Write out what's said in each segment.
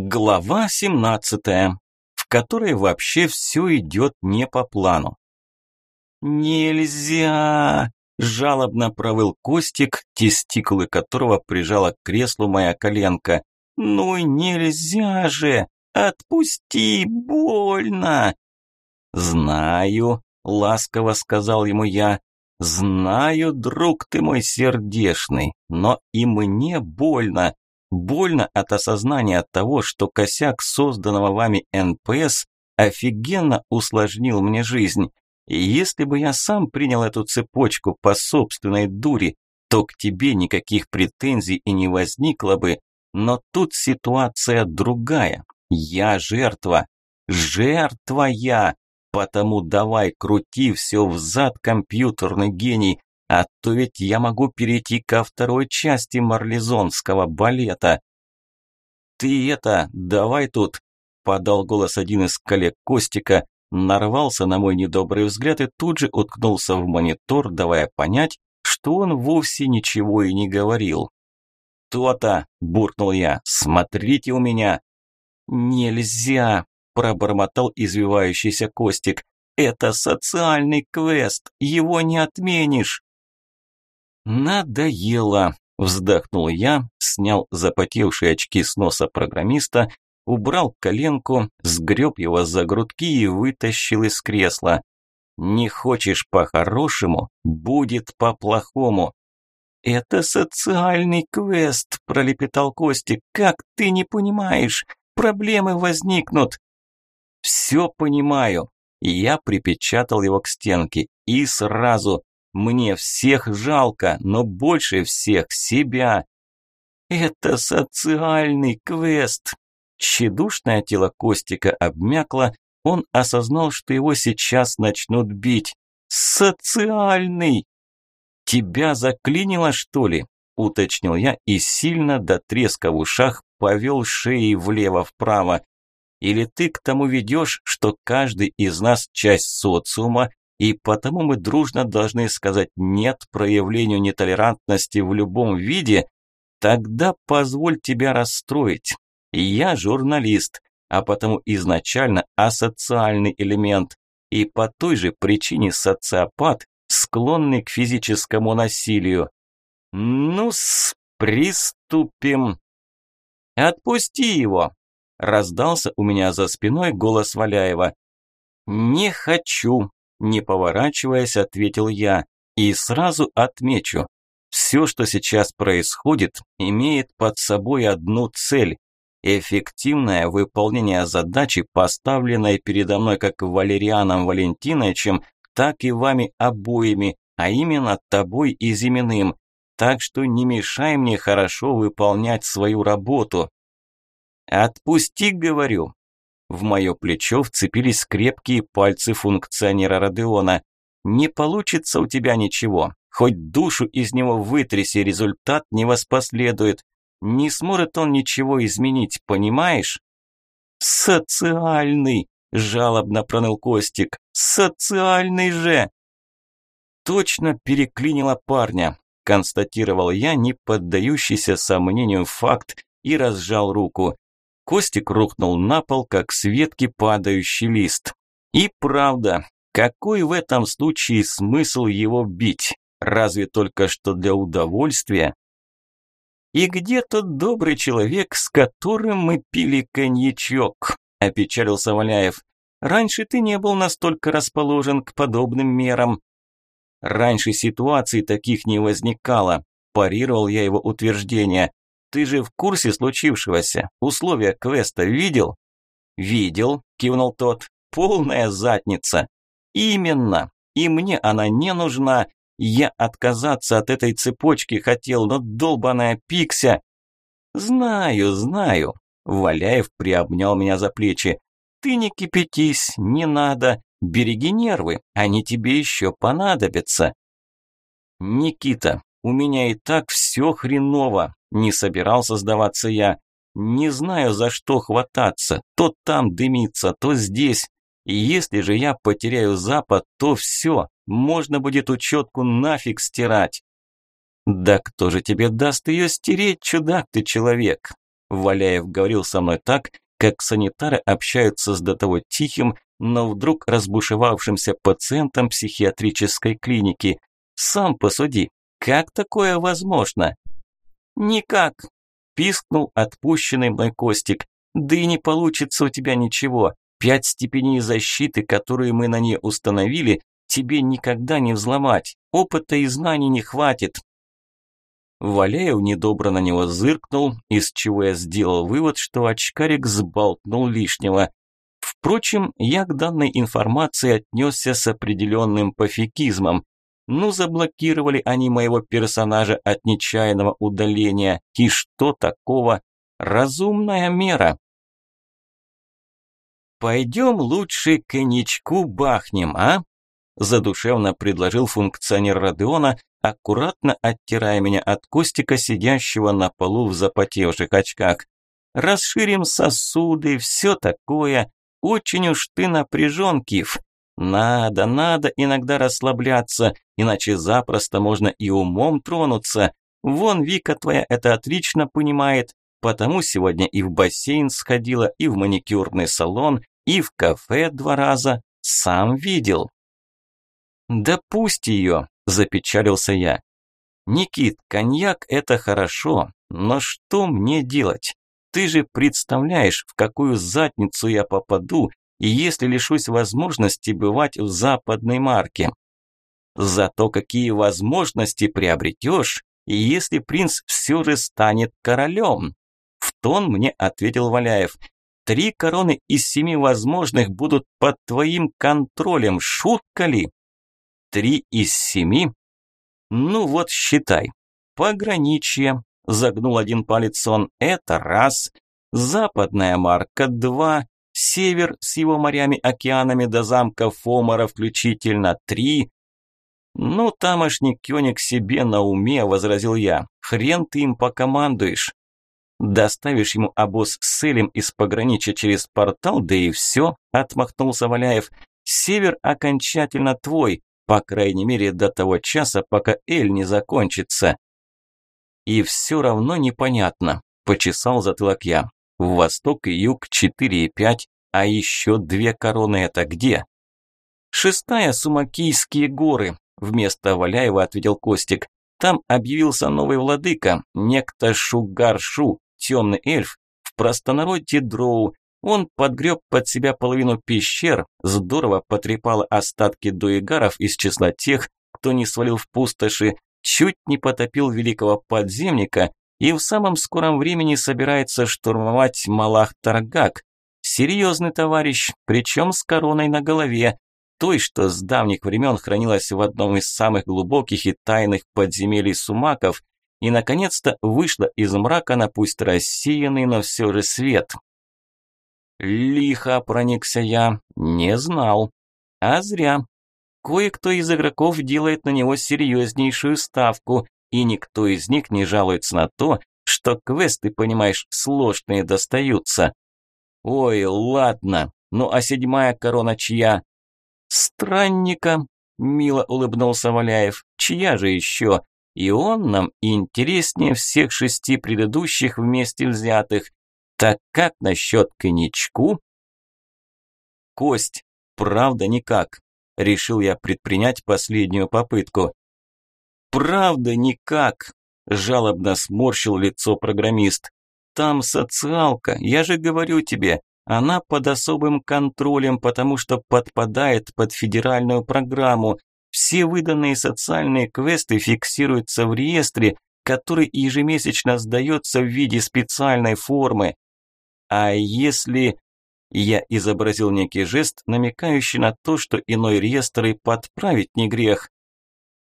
Глава 17, в которой вообще все идет не по плану. «Нельзя!» – жалобно провыл Костик, тестикулы которого прижала к креслу моя коленка. «Ну нельзя же! Отпусти, больно!» «Знаю», – ласково сказал ему я, – «знаю, друг ты мой сердешный, но и мне больно, Больно от осознания того, что косяк созданного вами НПС офигенно усложнил мне жизнь. И если бы я сам принял эту цепочку по собственной дури, то к тебе никаких претензий и не возникло бы. Но тут ситуация другая. Я жертва. Жертва я. Потому давай крути все взад, компьютерный гений. А то ведь я могу перейти ко второй части марлезонского балета. Ты это, давай тут, подал голос один из коллег Костика, нарвался на мой недобрый взгляд и тут же уткнулся в монитор, давая понять, что он вовсе ничего и не говорил. «То-то!» – буркнул я. «Смотрите у меня!» «Нельзя!» – пробормотал извивающийся Костик. «Это социальный квест, его не отменишь!» «Надоело!» – вздохнул я, снял запотевшие очки с носа программиста, убрал коленку, сгреб его за грудки и вытащил из кресла. «Не хочешь по-хорошему, будет по-плохому». «Это социальный квест», – пролепетал Костик. «Как ты не понимаешь? Проблемы возникнут». «Все понимаю». Я припечатал его к стенке и сразу мне всех жалко, но больше всех себя. Это социальный квест. Тщедушное тело Костика обмякло, он осознал, что его сейчас начнут бить. Социальный. Тебя заклинило, что ли? уточнил я и сильно до треска в ушах повел шеей влево-вправо. Или ты к тому ведешь, что каждый из нас часть социума, и потому мы дружно должны сказать «нет» проявлению нетолерантности в любом виде, тогда позволь тебя расстроить. Я журналист, а потому изначально асоциальный элемент, и по той же причине социопат, склонный к физическому насилию. Ну-с, приступим. Отпусти его, раздался у меня за спиной голос Валяева. Не хочу, не поворачиваясь, ответил я. И сразу отмечу, все, что сейчас происходит, имеет под собой одну цель – эффективное выполнение задачи, поставленной передо мной как Валерианом Валентиновичем, так и вами обоими, а именно тобой и Зиминым. Так что не мешай мне хорошо выполнять свою работу. Отпусти, говорю, в мое плечо вцепились крепкие пальцы функционера Родеона. «Не получится у тебя ничего. Хоть душу из него вытряси, результат не воспоследует. Не сможет он ничего изменить, понимаешь?» «Социальный!» – жалобно проныл Костик. «Социальный же!» «Точно переклинило парня», – констатировал я, не поддающийся сомнению факт, и разжал руку. Костик рухнул на пол, как с ветки падающий лист. И правда, какой в этом случае смысл его бить? Разве только что для удовольствия? И где тот добрый человек, с которым мы пили коньячок? Опечалился Валяев. Раньше ты не был настолько расположен к подобным мерам. Раньше ситуаций таких не возникало, парировал я его утверждение. Ты же в курсе случившегося? Условия квеста видел?» «Видел», – кивнул тот. «Полная задница». «Именно. И мне она не нужна. Я отказаться от этой цепочки хотел, но долбаная пикся». «Знаю, знаю», – Валяев приобнял меня за плечи. «Ты не кипятись, не надо. Береги нервы, они тебе еще понадобятся». «Никита, у меня и так все хреново», не собирался сдаваться я. Не знаю, за что хвататься. То там дымится, то здесь. И если же я потеряю Запад, то все, можно будет учетку нафиг стирать. Да кто же тебе даст ее стереть, чудак ты человек? Валяев говорил со мной так, как санитары общаются с до того тихим, но вдруг разбушевавшимся пациентом психиатрической клиники. Сам посуди, как такое возможно? Никак, пискнул отпущенный мной Костик. Да и не получится у тебя ничего. Пять степеней защиты, которые мы на ней установили, тебе никогда не взломать. Опыта и знаний не хватит. Валяев недобро на него зыркнул, из чего я сделал вывод, что очкарик сболтнул лишнего. Впрочем, я к данной информации отнесся с определенным пофигизмом. Ну, заблокировали они моего персонажа от нечаянного удаления. И что такого? Разумная мера. «Пойдем лучше коньячку бахнем, а?» Задушевно предложил функционер Родеона, аккуратно оттирая меня от Костика, сидящего на полу в запотевших очках. «Расширим сосуды, все такое. Очень уж ты напряжен, Киф. Надо, надо иногда расслабляться, иначе запросто можно и умом тронуться. Вон Вика твоя это отлично понимает, потому сегодня и в бассейн сходила, и в маникюрный салон, и в кафе два раза. Сам видел. Да пусть ее, запечалился я. Никит, коньяк это хорошо, но что мне делать? Ты же представляешь, в какую задницу я попаду, и если лишусь возможности бывать в западной марке. Зато какие возможности приобретешь, если принц все же станет королем? В тон мне ответил Валяев. Три короны из семи возможных будут под твоим контролем, шутка ли? Три из семи? Ну вот считай. Пограничье, загнул один палец он, это раз. Западная марка два. Север с его морями, океанами до замка Фомора включительно три. Ну, тамошний Кёник себе на уме, возразил я. Хрен ты им покомандуешь. Доставишь ему обоз с Элем из пограничья через портал, да и все, отмахнулся Валяев. Север окончательно твой, по крайней мере до того часа, пока Эль не закончится. И все равно непонятно, почесал затылок я. В восток и юг 4 и 5, а еще две короны это где? Шестая Сумакийские горы, вместо Валяева ответил Костик. Там объявился новый владыка, некто Шугаршу, темный эльф, в простонародье Дроу. Он подгреб под себя половину пещер, здорово потрепал остатки дуэгаров из числа тех, кто не свалил в пустоши, чуть не потопил великого подземника и в самом скором времени собирается штурмовать Малах-Таргак. Серьезный товарищ, причем с короной на голове, той, что с давних времен хранилась в одном из самых глубоких и тайных подземелий сумаков, и, наконец-то, вышла из мрака на пусть рассеянный, но все же свет. Лихо проникся я, не знал. А зря. Кое-кто из игроков делает на него серьезнейшую ставку, и никто из них не жалуется на то, что квесты, понимаешь, сложные достаются. Ой, ладно, ну а седьмая корона чья? Странника, мило улыбнулся Валяев. Чья же еще? И он нам интереснее всех шести предыдущих вместе взятых. Так как насчет коньячку? Кость, правда никак. Решил я предпринять последнюю попытку. «Правда никак», – жалобно сморщил лицо программист. «Там социалка, я же говорю тебе, она под особым контролем, потому что подпадает под федеральную программу. Все выданные социальные квесты фиксируются в реестре, который ежемесячно сдается в виде специальной формы. А если... Я изобразил некий жест, намекающий на то, что иной реестр и подправить не грех.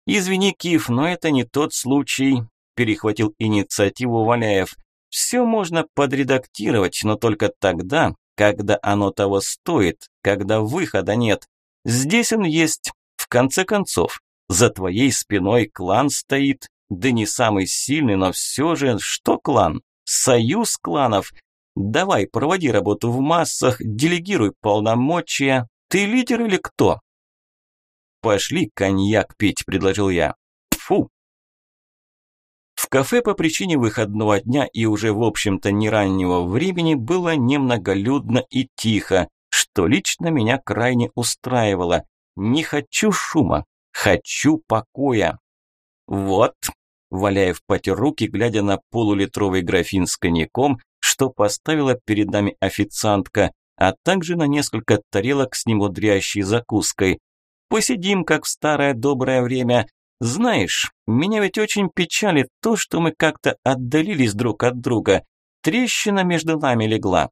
«Извини, Киф, но это не тот случай», – перехватил инициативу Валяев. «Все можно подредактировать, но только тогда, когда оно того стоит, когда выхода нет. Здесь он есть. В конце концов, за твоей спиной клан стоит, да не самый сильный, но все же, что клан? Союз кланов. Давай, проводи работу в массах, делегируй полномочия. Ты лидер или кто? «Пошли коньяк пить», – предложил я. Фу. Кафе по причине выходного дня и уже, в общем-то, не раннего времени было немноголюдно и тихо, что лично меня крайне устраивало. Не хочу шума, хочу покоя. Вот, Валяев потер руки, глядя на полулитровый графин с коньяком, что поставила перед нами официантка, а также на несколько тарелок с немудрящей закуской. Посидим, как в старое доброе время. Знаешь, меня ведь очень печалит то, что мы как-то отдалились друг от друга. Трещина между нами легла.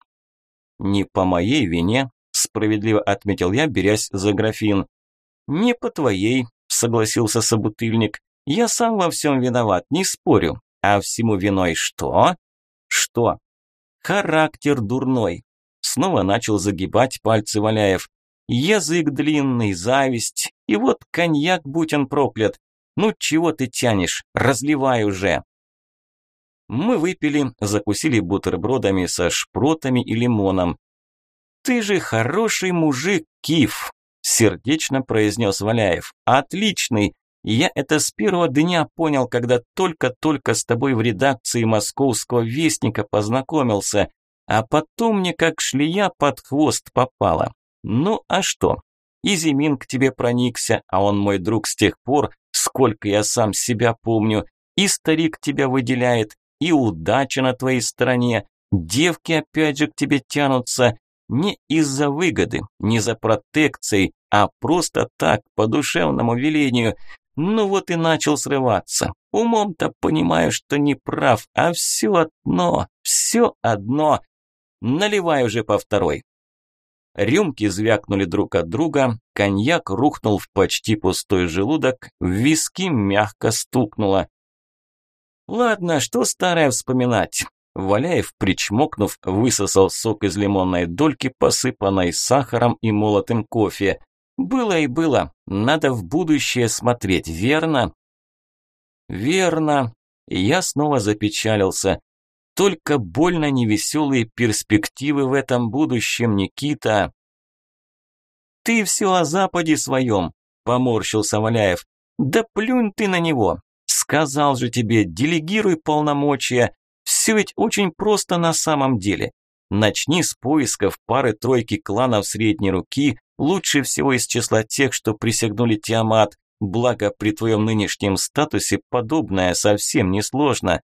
Не по моей вине, справедливо отметил я, берясь за графин. Не по твоей, согласился собутыльник. Я сам во всем виноват, не спорю. А всему виной что? Что? Характер дурной. Снова начал загибать пальцы Валяев. Язык длинный, зависть. И вот коньяк, будь он проклят. Ну чего ты тянешь? Разливай уже. Мы выпили, закусили бутербродами со шпротами и лимоном. «Ты же хороший мужик, Киф!» – сердечно произнес Валяев. «Отличный! Я это с первого дня понял, когда только-только с тобой в редакции московского вестника познакомился, а потом мне как шлея под хвост попала. Ну а что? И Зимин к тебе проникся, а он мой друг с тех пор, сколько я сам себя помню, и старик тебя выделяет, и удача на твоей стороне, девки опять же к тебе тянутся, не из-за выгоды, не за протекцией, а просто так, по душевному велению. Ну вот и начал срываться. Умом-то понимаю, что не прав, а все одно, все одно. Наливай уже по второй. Рюмки звякнули друг от друга, коньяк рухнул в почти пустой желудок, в виски мягко стукнуло. Ладно, что старое вспоминать. Валяев, причмокнув, высосал сок из лимонной дольки, посыпанной сахаром и молотым кофе. Было и было. Надо в будущее смотреть, верно? Верно. Я снова запечалился. Только больно невеселые перспективы в этом будущем, Никита. Ты все о Западе своем, поморщился Валяев. Да плюнь ты на него. Сказал же тебе, делегируй полномочия. Все ведь очень просто на самом деле. Начни с поисков пары-тройки кланов средней руки, лучше всего из числа тех, что присягнули Тиамат, благо при твоем нынешнем статусе подобное совсем не сложно.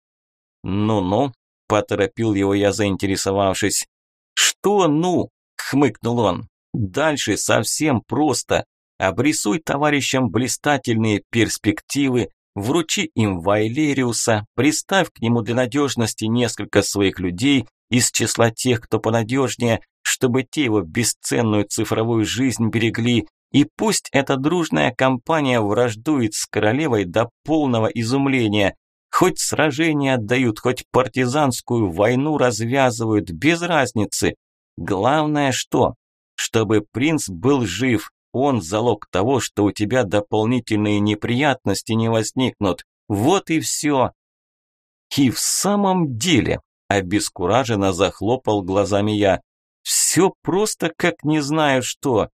Ну-ну, поторопил его я, заинтересовавшись. Что ну? хмыкнул он. Дальше совсем просто. Обрисуй товарищам блистательные перспективы, вручи им Вайлериуса, приставь к нему для надежности несколько своих людей из числа тех, кто понадежнее, чтобы те его бесценную цифровую жизнь берегли, и пусть эта дружная компания враждует с королевой до полного изумления, хоть сражения отдают, хоть партизанскую войну развязывают, без разницы. Главное что? Чтобы принц был жив, он залог того, что у тебя дополнительные неприятности не возникнут. Вот и все. И в самом деле, Обескураженно захлопал глазами я. Все просто как не знаю что.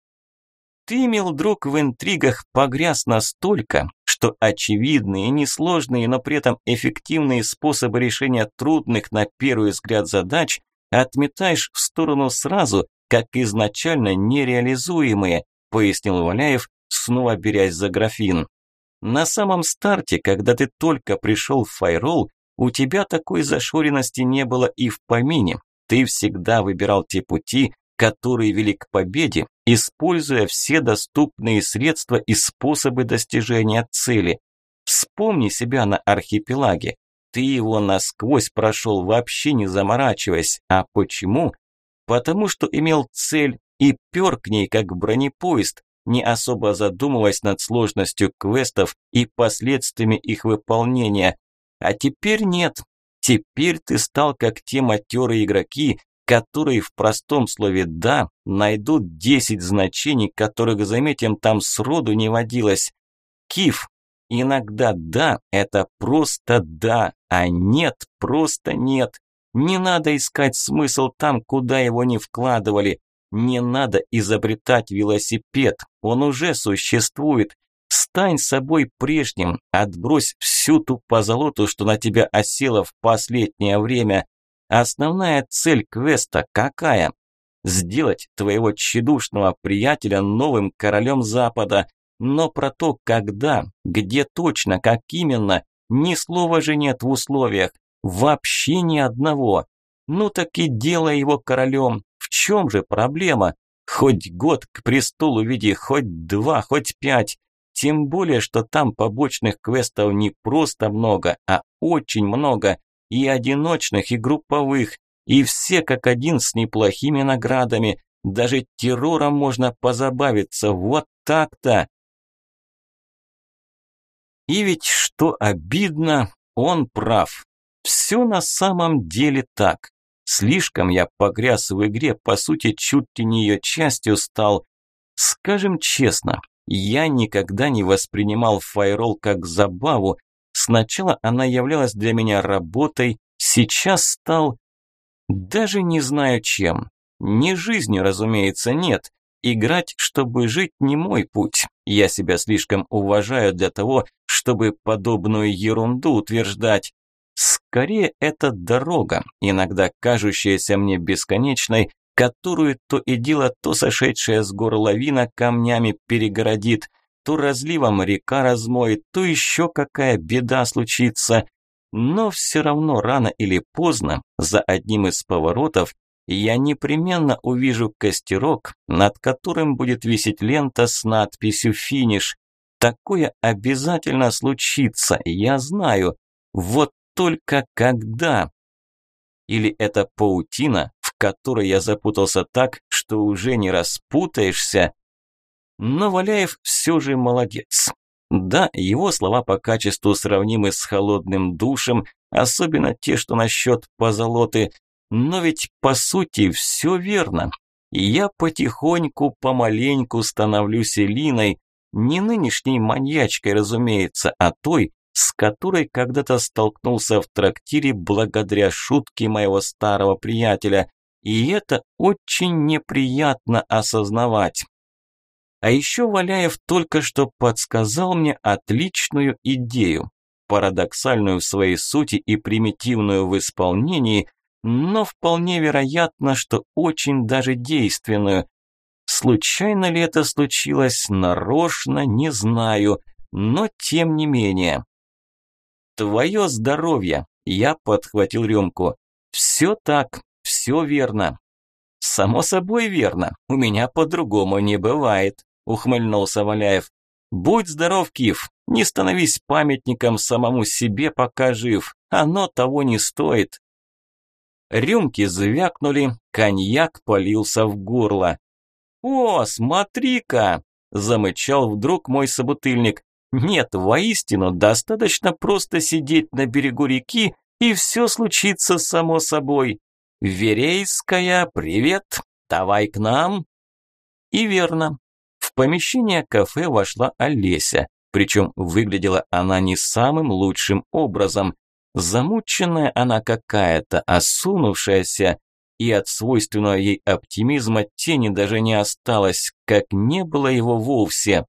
Ты, мил друг, в интригах погряз настолько, что очевидные, несложные, но при этом эффективные способы решения трудных на первый взгляд задач отметаешь в сторону сразу, как изначально нереализуемые, пояснил Валяев, снова берясь за графин. На самом старте, когда ты только пришел в Файрол, у тебя такой зашоренности не было и в помине. Ты всегда выбирал те пути, которые вели к победе, используя все доступные средства и способы достижения цели. Вспомни себя на архипелаге. Ты его насквозь прошел, вообще не заморачиваясь. А почему? Потому что имел цель и пер к ней, как бронепоезд, не особо задумываясь над сложностью квестов и последствиями их выполнения, а теперь нет. Теперь ты стал как те матерые игроки, которые в простом слове «да» найдут 10 значений, которых, заметим, там сроду не водилось. Киф. Иногда «да» – это просто «да», а «нет» – просто «нет». Не надо искать смысл там, куда его не вкладывали. Не надо изобретать велосипед, он уже существует. Стань собой прежним, отбрось всю ту позолоту, что на тебя осела в последнее время. Основная цель квеста какая? Сделать твоего тщедушного приятеля новым королем Запада. Но про то, когда, где точно, как именно, ни слова же нет в условиях. Вообще ни одного. Ну так и делай его королем. В чем же проблема? Хоть год к престолу веди, хоть два, хоть пять. Тем более, что там побочных квестов не просто много, а очень много. И одиночных, и групповых. И все как один с неплохими наградами. Даже террором можно позабавиться. Вот так-то. И ведь что обидно, он прав. Все на самом деле так. Слишком я погряз в игре, по сути, чуть ли не ее частью стал. Скажем честно, я никогда не воспринимал файрол как забаву. Сначала она являлась для меня работой, сейчас стал... Даже не знаю чем. Не жизнью, разумеется, нет. Играть, чтобы жить, не мой путь. Я себя слишком уважаю для того, чтобы подобную ерунду утверждать. Скорее, это дорога, иногда кажущаяся мне бесконечной, которую то и дело то сошедшая с гор лавина камнями перегородит, то разливом река размоет, то еще какая беда случится. Но все равно рано или поздно, за одним из поворотов, я непременно увижу костерок, над которым будет висеть лента с надписью «Финиш». Такое обязательно случится, я знаю. Вот только когда? Или это паутина, в которой я запутался так, что уже не распутаешься? Но Валяев все же молодец. Да, его слова по качеству сравнимы с холодным душем, особенно те, что насчет позолоты, но ведь по сути все верно. Я потихоньку, помаленьку становлюсь Элиной, не нынешней маньячкой, разумеется, а той, с которой когда-то столкнулся в трактире благодаря шутке моего старого приятеля, и это очень неприятно осознавать. А еще Валяев только что подсказал мне отличную идею, парадоксальную в своей сути и примитивную в исполнении, но вполне вероятно, что очень даже действенную. Случайно ли это случилось, нарочно, не знаю, но тем не менее. «Твое здоровье!» Я подхватил рюмку. «Все так, все верно». «Само собой верно. У меня по-другому не бывает», ухмыльнулся Валяев. «Будь здоров, Киф. Не становись памятником самому себе, пока жив. Оно того не стоит». Рюмки звякнули, коньяк полился в горло. «О, смотри-ка!» – замычал вдруг мой собутыльник. Нет, воистину, достаточно просто сидеть на берегу реки, и все случится само собой. Верейская, привет, давай к нам. И верно. В помещение кафе вошла Олеся, причем выглядела она не самым лучшим образом. Замученная она какая-то, осунувшаяся, и от свойственного ей оптимизма тени даже не осталось, как не было его вовсе.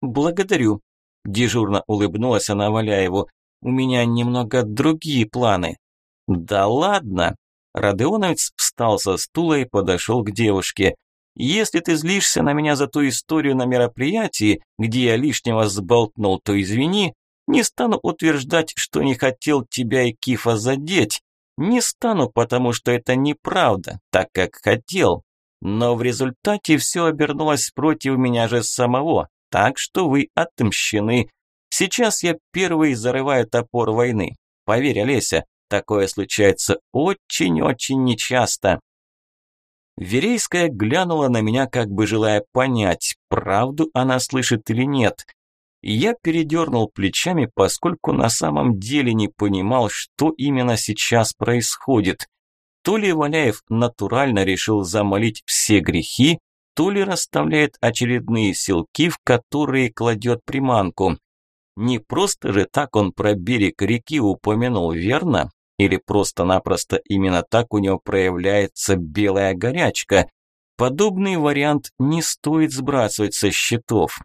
«Благодарю», – дежурно улыбнулась она Валяеву. «У меня немного другие планы». «Да ладно!» Родионовец встал со стула и подошел к девушке. «Если ты злишься на меня за ту историю на мероприятии, где я лишнего сболтнул, то извини. Не стану утверждать, что не хотел тебя и Кифа задеть. Не стану, потому что это неправда, так как хотел. Но в результате все обернулось против меня же самого. Так что вы отмщены. Сейчас я первый зарываю топор войны. Поверь, Олеся, такое случается очень-очень нечасто. Верейская глянула на меня, как бы желая понять, правду она слышит или нет. Я передернул плечами, поскольку на самом деле не понимал, что именно сейчас происходит. То ли Валяев натурально решил замолить все грехи, то ли расставляет очередные селки, в которые кладет приманку. Не просто же так он про берег реки упомянул, верно? Или просто-напросто именно так у него проявляется белая горячка? Подобный вариант не стоит сбрасывать со счетов.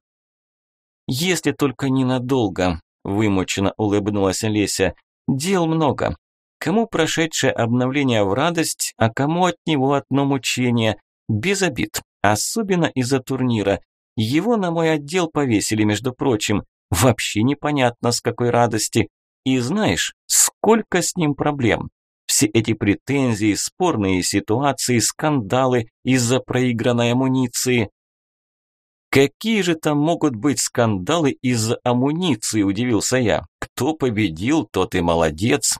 Если только ненадолго, вымученно улыбнулась Олеся. Дел много. Кому прошедшее обновление в радость, а кому от него одно мучение. Без обид, особенно из-за турнира. Его на мой отдел повесили, между прочим. Вообще непонятно, с какой радости. И знаешь, сколько с ним проблем. Все эти претензии, спорные ситуации, скандалы из-за проигранной амуниции. Какие же там могут быть скандалы из-за амуниции, удивился я. Кто победил, тот и молодец.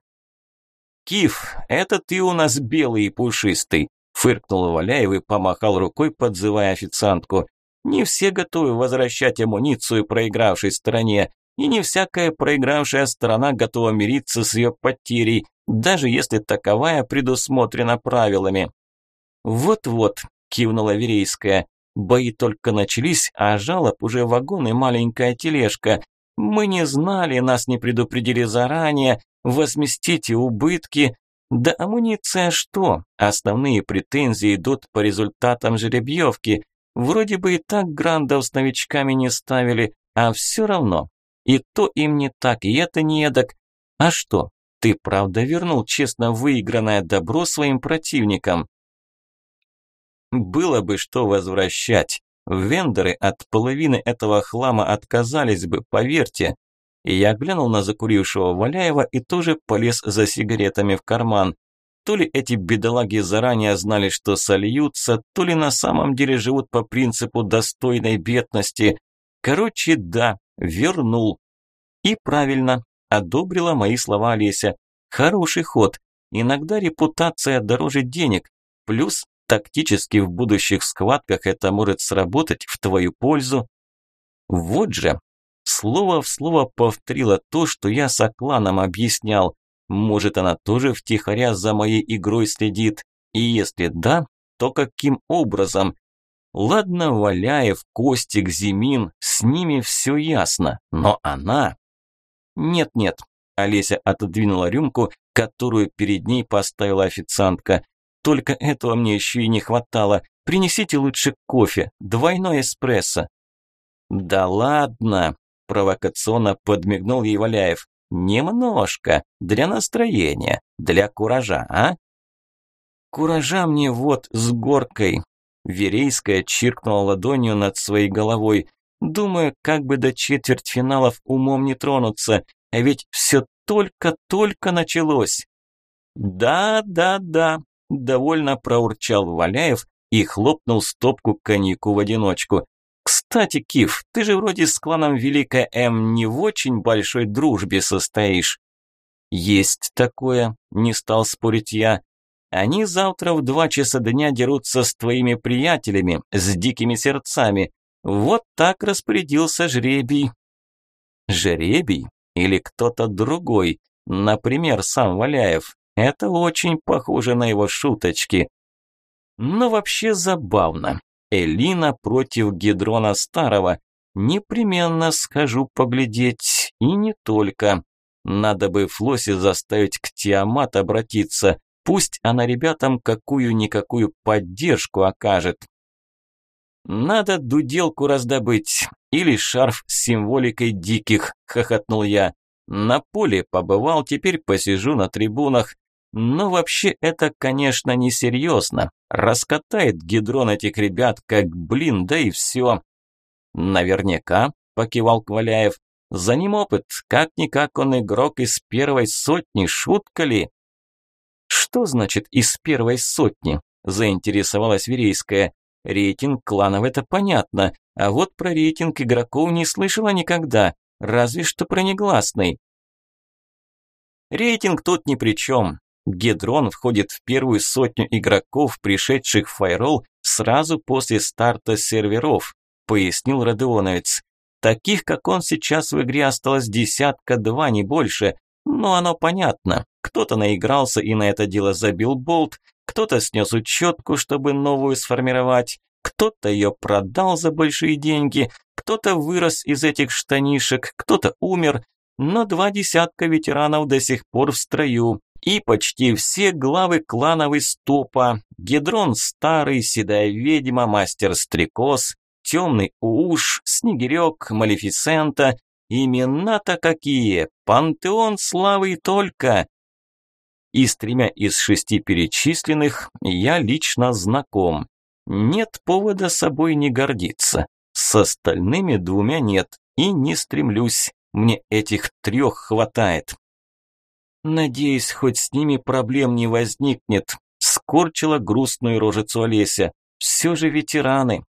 Киф, это ты у нас белый и пушистый, фыркнул Валяев и помахал рукой, подзывая официантку. Не все готовы возвращать амуницию проигравшей стороне, и не всякая проигравшая сторона готова мириться с ее потерей, даже если таковая предусмотрена правилами. «Вот-вот», – кивнула Верейская, – «бои только начались, а жалоб уже вагон и маленькая тележка. Мы не знали, нас не предупредили заранее, возместите убытки. Да амуниция что? Основные претензии идут по результатам жеребьевки. Вроде бы и так грандов с новичками не ставили, а все равно. И то им не так, и это не эдак. А что, ты правда вернул честно выигранное добро своим противникам? Было бы что возвращать. Вендоры от половины этого хлама отказались бы, поверьте. Я глянул на закурившего Валяева и тоже полез за сигаретами в карман. То ли эти бедолаги заранее знали, что сольются, то ли на самом деле живут по принципу достойной бедности. Короче, да, вернул. И правильно, одобрила мои слова Олеся. Хороший ход. Иногда репутация дороже денег. Плюс тактически в будущих схватках это может сработать в твою пользу. Вот же, слово в слово повторила то, что я с Акланом объяснял. Может, она тоже втихаря за моей игрой следит? И если да, то каким образом? Ладно, Валяев, Костик, Зимин, с ними все ясно, но она... Нет-нет, Олеся отодвинула рюмку, которую перед ней поставила официантка. Только этого мне еще и не хватало. Принесите лучше кофе, двойной эспрессо. Да ладно, провокационно подмигнул ей Валяев. Немножко, для настроения, для куража, а? Куража мне вот с горкой. Верейская чиркнула ладонью над своей головой. Думаю, как бы до четвертьфиналов умом не тронуться, а ведь все только-только началось. Да, да, да, довольно проурчал Валяев и хлопнул стопку коньяку в одиночку. Кстати, Киф, ты же вроде с кланом Великая М не в очень большой дружбе состоишь. Есть такое, не стал спорить я. Они завтра в два часа дня дерутся с твоими приятелями, с дикими сердцами. Вот так распорядился жребий. Жребий? Или кто-то другой? Например, сам Валяев. Это очень похоже на его шуточки. Но вообще забавно. Элина против Гидрона Старого. Непременно схожу поглядеть, и не только. Надо бы Флоси заставить к Тиамат обратиться, пусть она ребятам какую-никакую поддержку окажет. Надо дуделку раздобыть, или шарф с символикой диких, хохотнул я. На поле побывал, теперь посижу на трибунах. Но вообще это, конечно, несерьезно. Раскатает гидрон этих ребят, как блин, да и все. Наверняка, покивал Кваляев. За ним опыт, как-никак он игрок из первой сотни, шутка ли? Что значит из первой сотни? Заинтересовалась Верейская. Рейтинг кланов это понятно, а вот про рейтинг игроков не слышала никогда, разве что про негласный. Рейтинг тут ни при чем. Гедрон входит в первую сотню игроков, пришедших в Файрол сразу после старта серверов, пояснил Родионовец. Таких, как он сейчас в игре осталось десятка-два, не больше. Но оно понятно. Кто-то наигрался и на это дело забил болт, кто-то снес учетку, чтобы новую сформировать, кто-то ее продал за большие деньги, кто-то вырос из этих штанишек, кто-то умер, но два десятка ветеранов до сих пор в строю, и почти все главы кланов из топа. Гедрон Старый, Седая Ведьма, Мастер Стрекоз, темный уж, снегирек, малефисента. Имена-то какие! Пантеон славы только! И с тремя из шести перечисленных я лично знаком. Нет повода собой не гордиться. С остальными двумя нет. И не стремлюсь. Мне этих трех хватает. Надеюсь, хоть с ними проблем не возникнет. Скорчила грустную рожицу Олеся. Все же ветераны.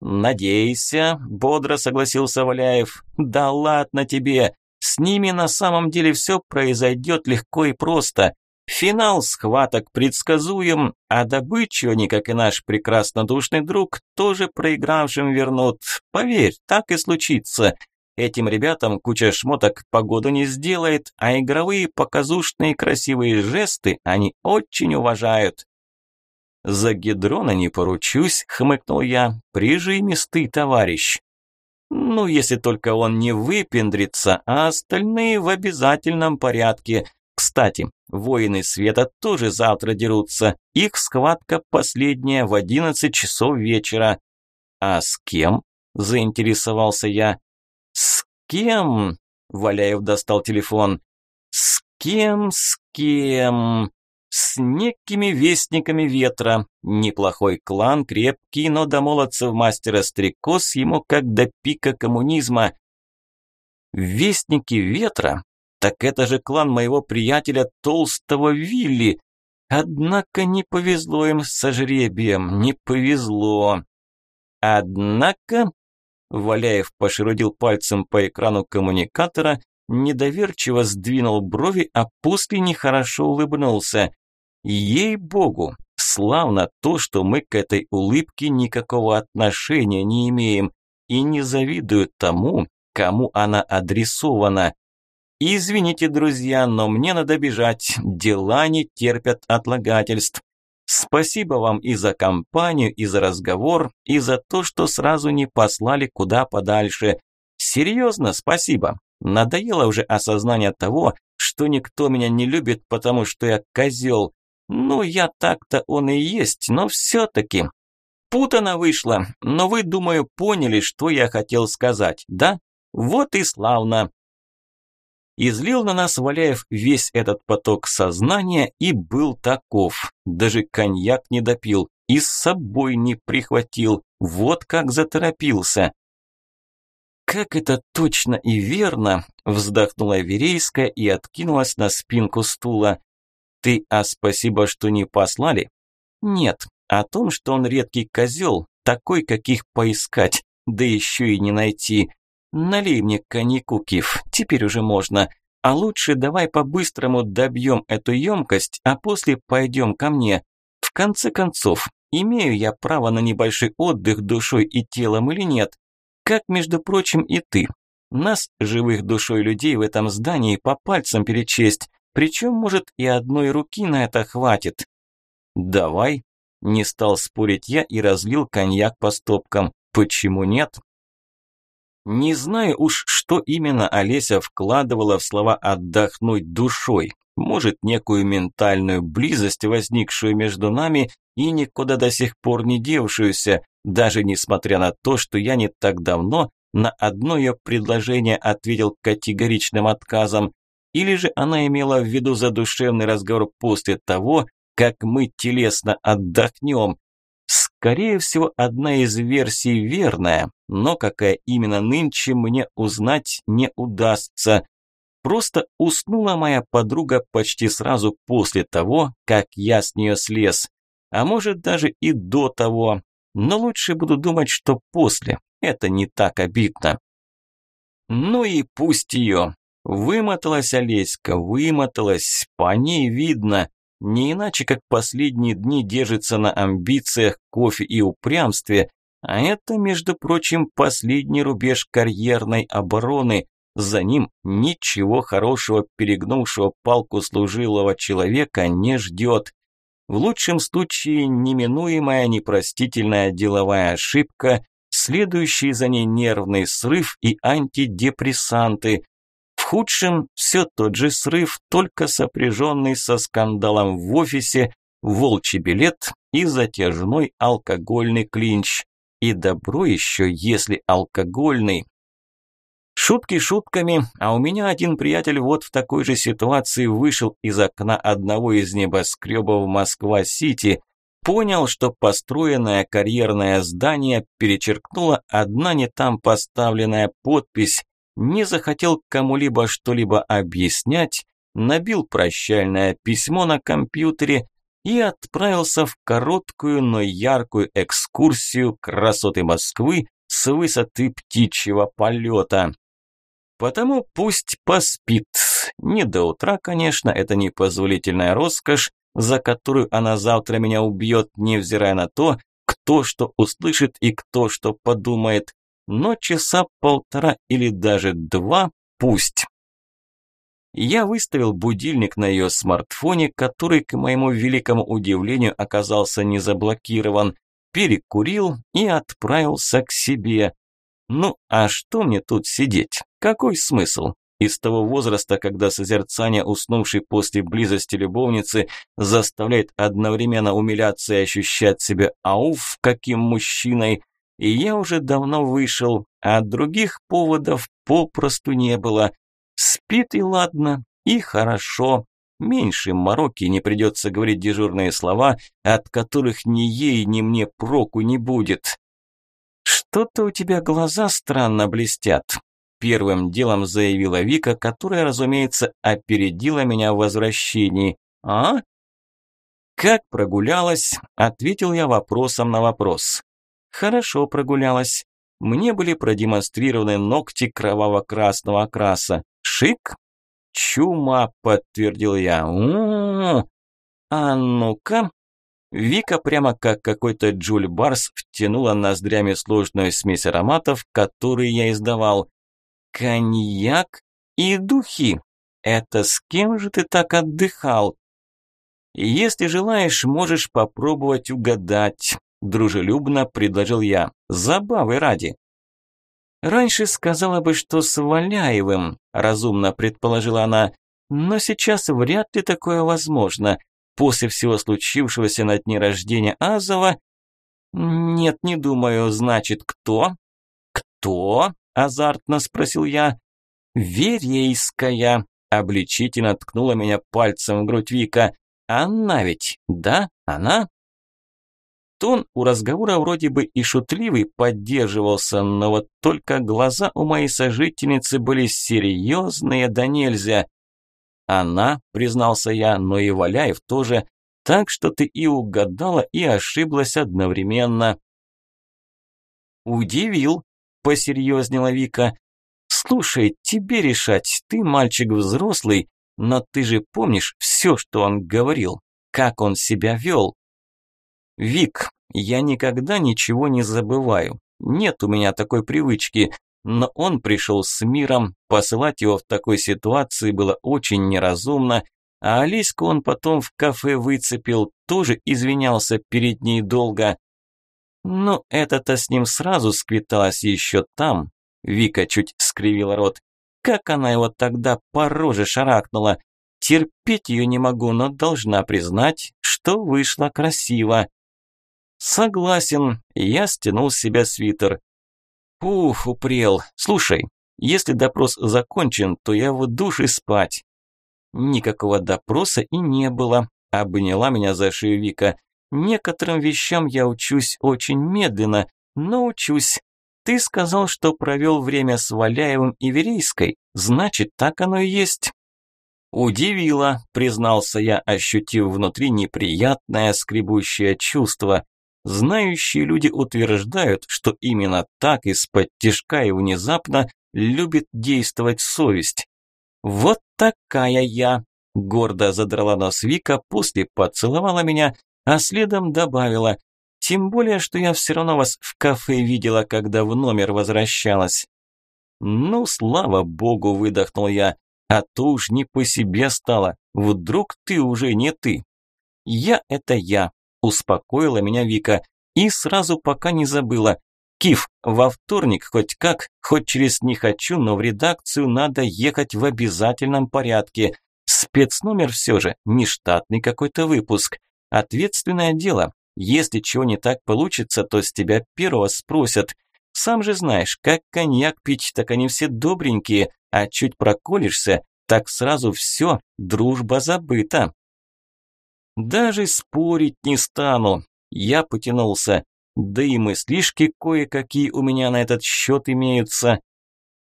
«Надейся», – бодро согласился Валяев. «Да ладно тебе. С ними на самом деле все произойдет легко и просто. Финал схваток предсказуем, а добычу они, как и наш прекраснодушный друг, тоже проигравшим вернут. Поверь, так и случится. Этим ребятам куча шмоток погоду не сделает, а игровые показушные красивые жесты они очень уважают. «За Гедрона не поручусь», – хмыкнул я, – «прижимистый товарищ». «Ну, если только он не выпендрится, а остальные в обязательном порядке. Кстати, воины света тоже завтра дерутся. Их схватка последняя в одиннадцать часов вечера». «А с кем?» – заинтересовался я. «С кем?» – Валяев достал телефон. «С кем, с кем?» с некими вестниками ветра. Неплохой клан, крепкий, но до молодцев мастера стрекоз ему как до пика коммунизма. Вестники ветра? Так это же клан моего приятеля Толстого Вилли. Однако не повезло им с жребием, не повезло. Однако... Валяев пошерудил пальцем по экрану коммуникатора, недоверчиво сдвинул брови, а после нехорошо улыбнулся. Ей-богу, славно то, что мы к этой улыбке никакого отношения не имеем и не завидую тому, кому она адресована. Извините, друзья, но мне надо бежать, дела не терпят отлагательств. Спасибо вам и за компанию, и за разговор, и за то, что сразу не послали куда подальше. Серьезно, спасибо. Надоело уже осознание того, что никто меня не любит, потому что я козел. Ну, я так-то он и есть, но все-таки. Путано вышло, но вы, думаю, поняли, что я хотел сказать, да? Вот и славно. Излил на нас Валяев весь этот поток сознания и был таков. Даже коньяк не допил и с собой не прихватил. Вот как заторопился. «Как это точно и верно!» – вздохнула Верейская и откинулась на спинку стула. Ты, а спасибо, что не послали? Нет, о том, что он редкий козел, такой, каких поискать, да еще и не найти. Налей мне коньяку, Киф, теперь уже можно. А лучше давай по-быстрому добьем эту емкость, а после пойдем ко мне. В конце концов, имею я право на небольшой отдых душой и телом или нет? Как, между прочим, и ты. Нас, живых душой людей в этом здании, по пальцам перечесть. Причем, может, и одной руки на это хватит. Давай. Не стал спорить я и разлил коньяк по стопкам. Почему нет? Не знаю уж, что именно Олеся вкладывала в слова «отдохнуть душой». Может, некую ментальную близость, возникшую между нами и никуда до сих пор не девшуюся, даже несмотря на то, что я не так давно на одно ее предложение ответил категоричным отказом, или же она имела в виду задушевный разговор после того, как мы телесно отдохнем? Скорее всего, одна из версий верная, но какая именно нынче мне узнать не удастся. Просто уснула моя подруга почти сразу после того, как я с нее слез. А может даже и до того. Но лучше буду думать, что после. Это не так обидно. Ну и пусть ее. Вымоталась Олеська, вымоталась, по ней видно. Не иначе, как последние дни держится на амбициях, кофе и упрямстве. А это, между прочим, последний рубеж карьерной обороны. За ним ничего хорошего перегнувшего палку служилого человека не ждет. В лучшем случае неминуемая непростительная деловая ошибка, следующий за ней нервный срыв и антидепрессанты – худшем все тот же срыв, только сопряженный со скандалом в офисе, волчий билет и затяжной алкогольный клинч. И добро еще, если алкогольный. Шутки шутками, а у меня один приятель вот в такой же ситуации вышел из окна одного из небоскребов Москва-Сити, понял, что построенное карьерное здание перечеркнула одна не там поставленная подпись, не захотел кому-либо что-либо объяснять, набил прощальное письмо на компьютере и отправился в короткую, но яркую экскурсию красоты Москвы с высоты птичьего полета. Потому пусть поспит. Не до утра, конечно, это непозволительная роскошь, за которую она завтра меня убьет, невзирая на то, кто что услышит и кто что подумает. Но часа полтора или даже два пусть. Я выставил будильник на ее смартфоне, который, к моему великому удивлению, оказался не заблокирован, перекурил и отправился к себе. Ну, а что мне тут сидеть? Какой смысл? Из того возраста, когда созерцание уснувшей после близости любовницы заставляет одновременно умиляться и ощущать себя ауф, каким мужчиной, и я уже давно вышел, а других поводов попросту не было. Спит и ладно, и хорошо. Меньше мороки не придется говорить дежурные слова, от которых ни ей, ни мне проку не будет. «Что-то у тебя глаза странно блестят», – первым делом заявила Вика, которая, разумеется, опередила меня в возвращении. «А?» «Как прогулялась?» – ответил я вопросом на вопрос. «Хорошо прогулялась. Мне были продемонстрированы ногти кроваво-красного окраса. Шик?» «Чума», – подтвердил я. «У -у -у. «А ну-ка», Вика прямо как какой-то Джуль Барс втянула ноздрями сложную смесь ароматов, которые я издавал. Коньяк и духи. Это с кем же ты так отдыхал? Если желаешь, можешь попробовать угадать, дружелюбно предложил я. Забавы ради. Раньше сказала бы, что с Валяевым, разумно предположила она, но сейчас вряд ли такое возможно после всего случившегося на дне рождения Азова? Нет, не думаю, значит, кто? Кто? Азартно спросил я. Верейская, обличительно ткнула меня пальцем в грудь Вика. Она ведь, да, она? Тон у разговора вроде бы и шутливый поддерживался, но вот только глаза у моей сожительницы были серьезные да нельзя. Она, признался я, но и Валяев тоже. Так что ты и угадала, и ошиблась одновременно. Удивил, посерьезнела Вика. Слушай, тебе решать, ты мальчик взрослый, но ты же помнишь все, что он говорил, как он себя вел. Вик, я никогда ничего не забываю. Нет у меня такой привычки, но он пришел с миром, посылать его в такой ситуации было очень неразумно, а Алиску он потом в кафе выцепил, тоже извинялся перед ней долго. Но это-то с ним сразу сквиталось еще там. Вика чуть скривила рот. Как она его тогда по роже шарахнула. Терпеть ее не могу, но должна признать, что вышло красиво. Согласен, я стянул с себя свитер. Уф, упрел. Слушай, если допрос закончен, то я в душе спать. Никакого допроса и не было. Обняла меня за шею Вика. Некоторым вещам я учусь очень медленно, но учусь. Ты сказал, что провел время с Валяевым и Верейской. Значит, так оно и есть. Удивило, признался я, ощутив внутри неприятное скребущее чувство. Знающие люди утверждают, что именно так из-под тяжка и внезапно любит действовать совесть. Вот такая я, гордо задрала нос Вика, после поцеловала меня, а следом добавила, тем более, что я все равно вас в кафе видела, когда в номер возвращалась. Ну, слава богу, выдохнул я, а то уж не по себе стало, вдруг ты уже не ты. Я – это я, успокоила меня Вика. И сразу пока не забыла. Киф, во вторник хоть как, хоть через «не хочу», но в редакцию надо ехать в обязательном порядке. Спецномер все же, не штатный какой-то выпуск. Ответственное дело. Если чего не так получится, то с тебя первого спросят. Сам же знаешь, как коньяк пить, так они все добренькие, а чуть проколешься, так сразу все, дружба забыта. Даже спорить не стану. Я потянулся. Да и мыслишки кое-какие у меня на этот счет имеются.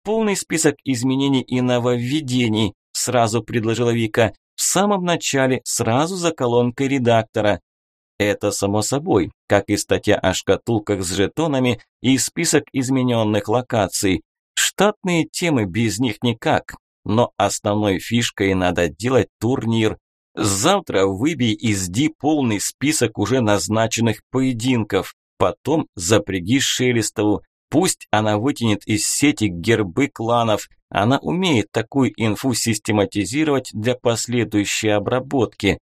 Полный список изменений и нововведений, сразу предложила Вика. В самом начале, сразу за колонкой редактора. Это само собой, как и статья о шкатулках с жетонами и список измененных локаций. Штатные темы без них никак, но основной фишкой надо делать турнир. Завтра выбей из Ди полный список уже назначенных поединков, потом запряги Шелестову, пусть она вытянет из сети гербы кланов, она умеет такую инфу систематизировать для последующей обработки.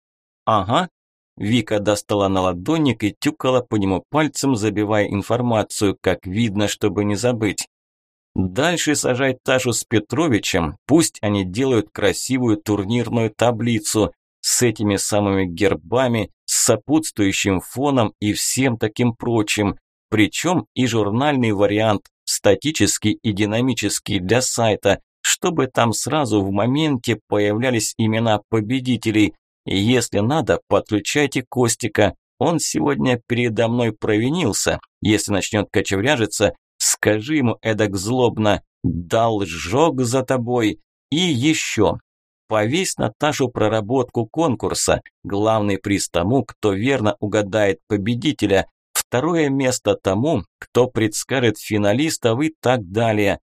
Ага, Вика достала наладонник и тюкала по нему пальцем, забивая информацию, как видно, чтобы не забыть. Дальше сажай Ташу с Петровичем, пусть они делают красивую турнирную таблицу с этими самыми гербами, с сопутствующим фоном и всем таким прочим. Причем и журнальный вариант, статический и динамический для сайта, чтобы там сразу в моменте появлялись имена победителей, и если надо, подключайте Костика. Он сегодня передо мной провинился. Если начнет кочевряжиться, скажи ему эдак злобно «Должок за тобой». И еще. Повесь Наташу проработку конкурса. Главный приз тому, кто верно угадает победителя. Второе место тому, кто предскажет финалистов и так далее.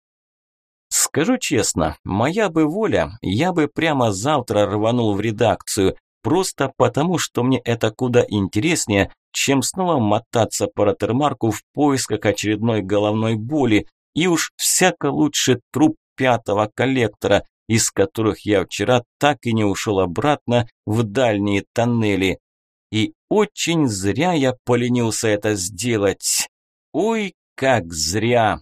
Скажу честно, моя бы воля, я бы прямо завтра рванул в редакцию, Просто потому, что мне это куда интереснее, чем снова мотаться по Ротермарку в поисках очередной головной боли, и уж всяко лучше труп пятого коллектора, из которых я вчера так и не ушел обратно в дальние тоннели. И очень зря я поленился это сделать. Ой, как зря!